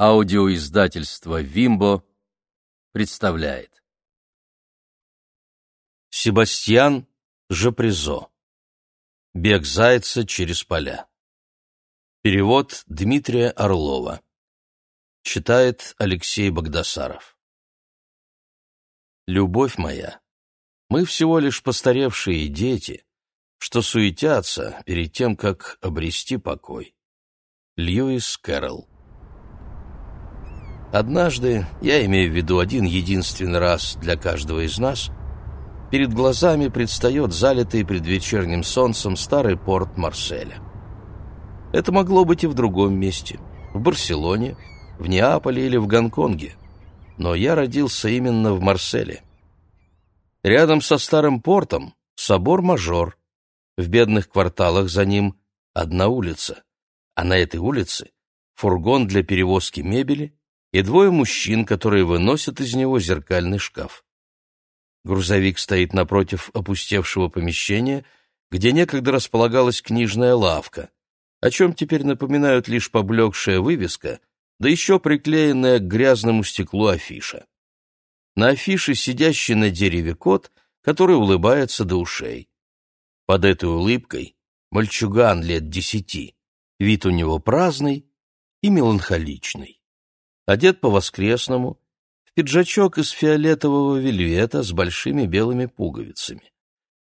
Аудиоиздательство «Вимбо» представляет. Себастьян Жапризо. Бег зайца через поля. Перевод Дмитрия Орлова. Читает Алексей Богдасаров. Любовь моя, мы всего лишь постаревшие дети, что суетятся перед тем, как обрести покой. Льюис Кэрролл Однажды, я имею в виду один единственный раз для каждого из нас, перед глазами предстает залитый предвечерним солнцем старый порт Марселя. Это могло быть и в другом месте, в Барселоне, в Неаполе или в Гонконге, но я родился именно в Марселе. Рядом со старым портом собор Мажор, в бедных кварталах за ним одна улица, а на этой улице фургон для перевозки мебели – и двое мужчин, которые выносят из него зеркальный шкаф. Грузовик стоит напротив опустевшего помещения, где некогда располагалась книжная лавка, о чем теперь напоминают лишь поблекшая вывеска, да еще приклеенная к грязному стеклу афиша. На афише сидящий на дереве кот, который улыбается до ушей. Под этой улыбкой мальчуган лет десяти, вид у него праздный и меланхоличный одет по-воскресному, в пиджачок из фиолетового вельвета с большими белыми пуговицами.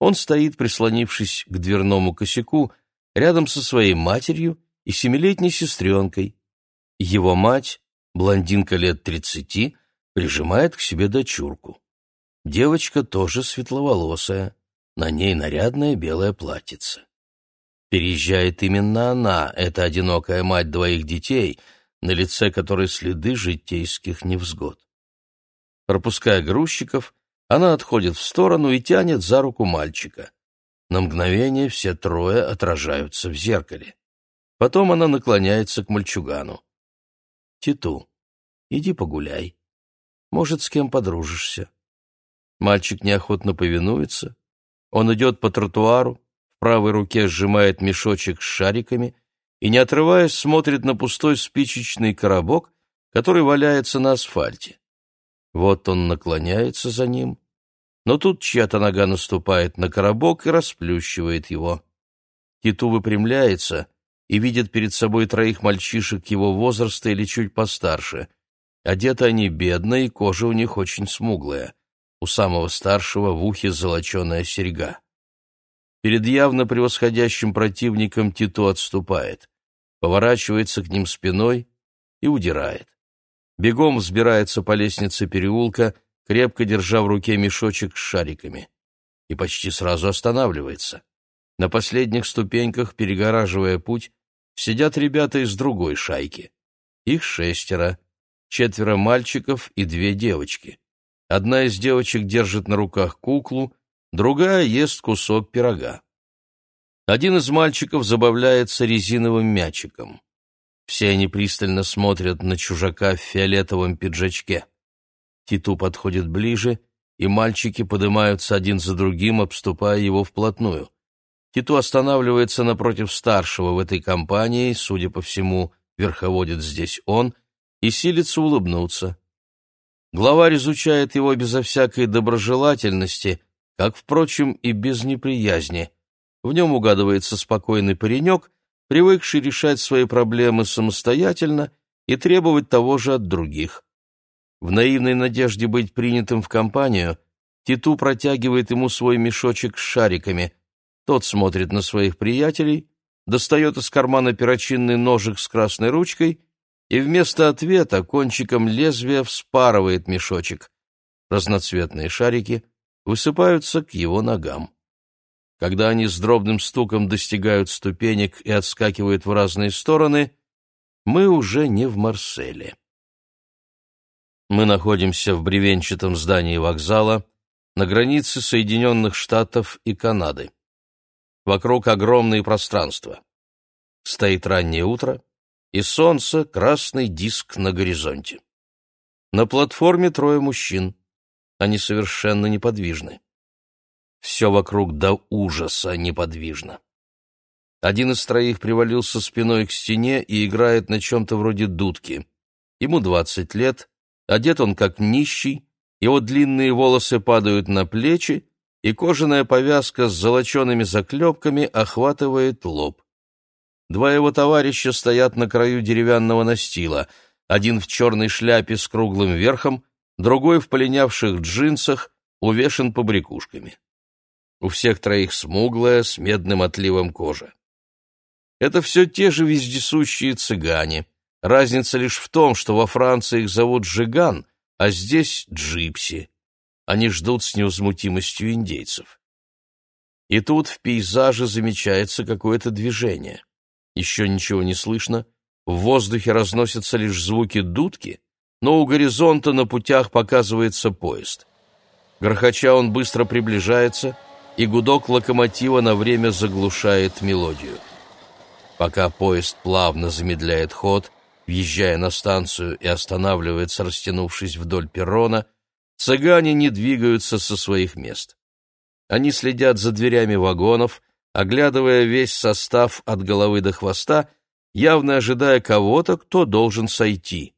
Он стоит, прислонившись к дверному косяку, рядом со своей матерью и семилетней сестренкой. Его мать, блондинка лет тридцати, прижимает к себе дочурку. Девочка тоже светловолосая, на ней нарядное белое платьице. Переезжает именно она, эта одинокая мать двоих детей — на лице которой следы житейских невзгод. Пропуская грузчиков, она отходит в сторону и тянет за руку мальчика. На мгновение все трое отражаются в зеркале. Потом она наклоняется к мальчугану. «Титу, иди погуляй. Может, с кем подружишься». Мальчик неохотно повинуется. Он идет по тротуару, в правой руке сжимает мешочек с шариками — и, не отрываясь, смотрит на пустой спичечный коробок, который валяется на асфальте. Вот он наклоняется за ним, но тут чья-то нога наступает на коробок и расплющивает его. Киту выпрямляется и видит перед собой троих мальчишек его возраста или чуть постарше. Одеты они бедно, и кожа у них очень смуглая. У самого старшего в ухе золоченая серьга. Перед явно превосходящим противником Титу отступает поворачивается к ним спиной и удирает. Бегом взбирается по лестнице переулка, крепко держа в руке мешочек с шариками. И почти сразу останавливается. На последних ступеньках, перегораживая путь, сидят ребята из другой шайки. Их шестеро, четверо мальчиков и две девочки. Одна из девочек держит на руках куклу, другая ест кусок пирога. Один из мальчиков забавляется резиновым мячиком. Все они пристально смотрят на чужака в фиолетовом пиджачке. Титу подходит ближе, и мальчики поднимаются один за другим, обступая его вплотную. Титу останавливается напротив старшего в этой компании, судя по всему, верховодит здесь он, и силится улыбнуться. Главарь изучает его безо всякой доброжелательности, как, впрочем, и без неприязни — в нем угадывается спокойный паренек, привыкший решать свои проблемы самостоятельно и требовать того же от других. В наивной надежде быть принятым в компанию Титу протягивает ему свой мешочек с шариками. Тот смотрит на своих приятелей, достает из кармана перочинный ножик с красной ручкой и вместо ответа кончиком лезвия вспарывает мешочек. Разноцветные шарики высыпаются к его ногам. Когда они с дробным стуком достигают ступенек и отскакивают в разные стороны, мы уже не в Марселе. Мы находимся в бревенчатом здании вокзала на границе Соединенных Штатов и Канады. Вокруг огромные пространства. Стоит раннее утро, и солнце — красный диск на горизонте. На платформе трое мужчин. Они совершенно неподвижны. Все вокруг до ужаса неподвижно. Один из троих привалился спиной к стене и играет на чем-то вроде дудки. Ему двадцать лет, одет он как нищий, его длинные волосы падают на плечи, и кожаная повязка с золочеными заклепками охватывает лоб. Два его товарища стоят на краю деревянного настила, один в черной шляпе с круглым верхом, другой в полинявших джинсах, увешан побрякушками. У всех троих смуглая, с медным отливом кожа. Это все те же вездесущие цыгане. Разница лишь в том, что во Франции их зовут жиган, а здесь джипси. Они ждут с невозмутимостью индейцев. И тут в пейзаже замечается какое-то движение. Еще ничего не слышно, в воздухе разносятся лишь звуки дудки, но у горизонта на путях показывается поезд. Грохоча он быстро приближается — и гудок локомотива на время заглушает мелодию. Пока поезд плавно замедляет ход, въезжая на станцию и останавливается, растянувшись вдоль перрона, цыгане не двигаются со своих мест. Они следят за дверями вагонов, оглядывая весь состав от головы до хвоста, явно ожидая кого-то, кто должен сойти.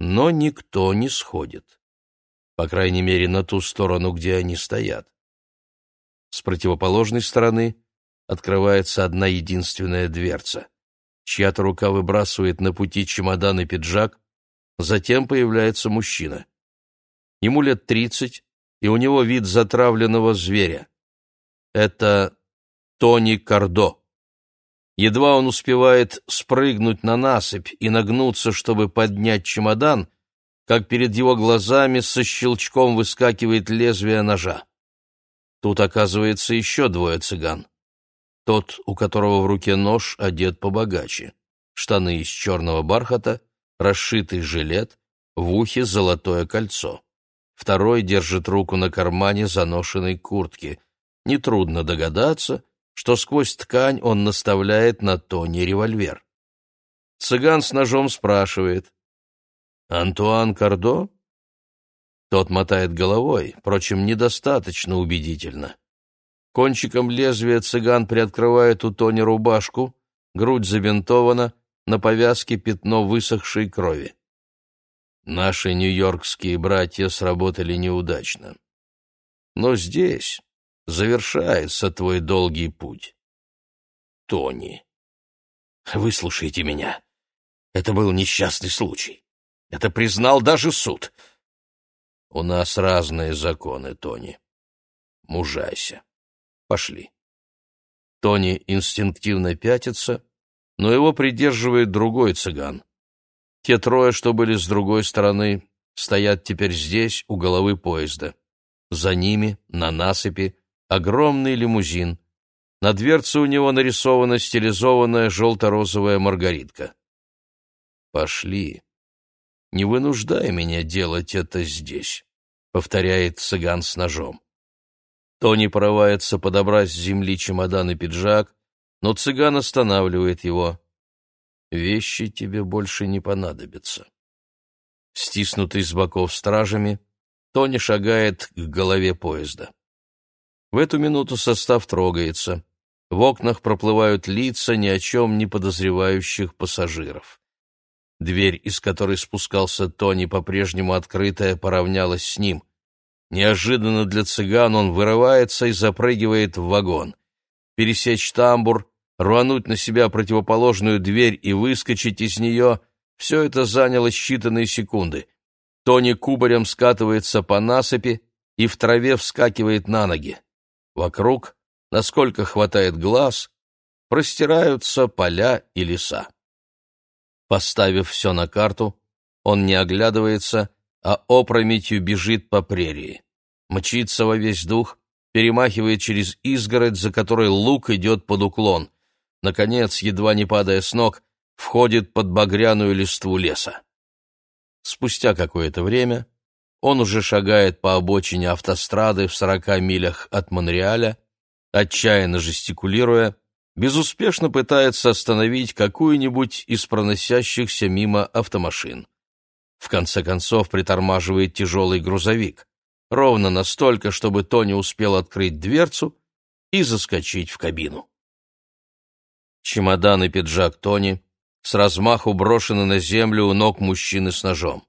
Но никто не сходит. По крайней мере, на ту сторону, где они стоят. С противоположной стороны открывается одна единственная дверца. Чья-то рука выбрасывает на пути чемодан и пиджак, затем появляется мужчина. Ему лет тридцать, и у него вид затравленного зверя. Это Тони Кардо. Едва он успевает спрыгнуть на насыпь и нагнуться, чтобы поднять чемодан, как перед его глазами со щелчком выскакивает лезвие ножа. Тут, оказывается, еще двое цыган. Тот, у которого в руке нож, одет побогаче. Штаны из черного бархата, расшитый жилет, в ухе золотое кольцо. Второй держит руку на кармане заношенной куртки. Нетрудно догадаться, что сквозь ткань он наставляет на Тони револьвер. Цыган с ножом спрашивает. «Антуан Кардо?» Тот мотает головой, впрочем, недостаточно убедительно. Кончиком лезвия цыган приоткрывает у Тони рубашку, грудь забинтована, на повязке пятно высохшей крови. Наши нью-йоркские братья сработали неудачно. Но здесь завершается твой долгий путь. Тони. Выслушайте меня. Это был несчастный случай. Это признал даже суд. У нас разные законы, Тони. Мужайся. Пошли. Тони инстинктивно пятится, но его придерживает другой цыган. Те трое, что были с другой стороны, стоят теперь здесь, у головы поезда. За ними, на насыпи, огромный лимузин. На дверце у него нарисована стилизованная желто-розовая маргаритка. «Пошли», не вынуждай меня делать это здесь», — повторяет цыган с ножом. Тони порывается подобрать с земли чемодан и пиджак, но цыган останавливает его. «Вещи тебе больше не понадобятся». Стиснутый с боков стражами, Тони шагает к голове поезда. В эту минуту состав трогается. В окнах проплывают лица ни о чем не подозревающих пассажиров. Дверь, из которой спускался Тони, по-прежнему открытая, поравнялась с ним. Неожиданно для цыган он вырывается и запрыгивает в вагон. Пересечь тамбур, рвануть на себя противоположную дверь и выскочить из нее — все это заняло считанные секунды. Тони кубарем скатывается по насыпи и в траве вскакивает на ноги. Вокруг, насколько хватает глаз, простираются поля и леса. Поставив все на карту, он не оглядывается, а опрометью бежит по прерии. Мчится во весь дух, перемахивает через изгородь, за которой лук идет под уклон. Наконец, едва не падая с ног, входит под багряную листву леса. Спустя какое-то время он уже шагает по обочине автострады в сорока милях от Монреаля, отчаянно жестикулируя, безуспешно пытается остановить какую-нибудь из проносящихся мимо автомашин. В конце концов притормаживает тяжелый грузовик, ровно настолько, чтобы Тони успел открыть дверцу и заскочить в кабину. Чемодан и пиджак Тони с размаху брошены на землю у ног мужчины с ножом.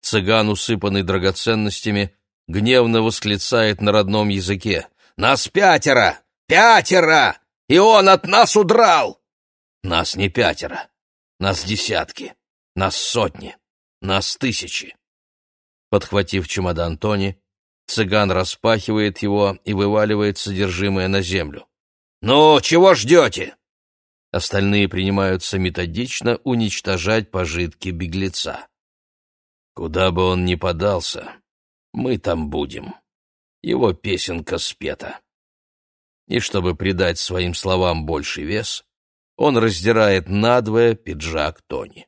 Цыган, усыпанный драгоценностями, гневно восклицает на родном языке. «Нас пятеро! Пятеро! И он от нас удрал! Нас не пятеро, нас десятки, нас сотни, нас тысячи. Подхватив чемодан Тони, цыган распахивает его и вываливает содержимое на землю. «Ну, чего ждете?» Остальные принимаются методично уничтожать пожитки беглеца. Куда бы он ни подался, мы там будем. Его песенка спета и чтобы придать своим словам больший вес, он раздирает надвое пиджак Тони.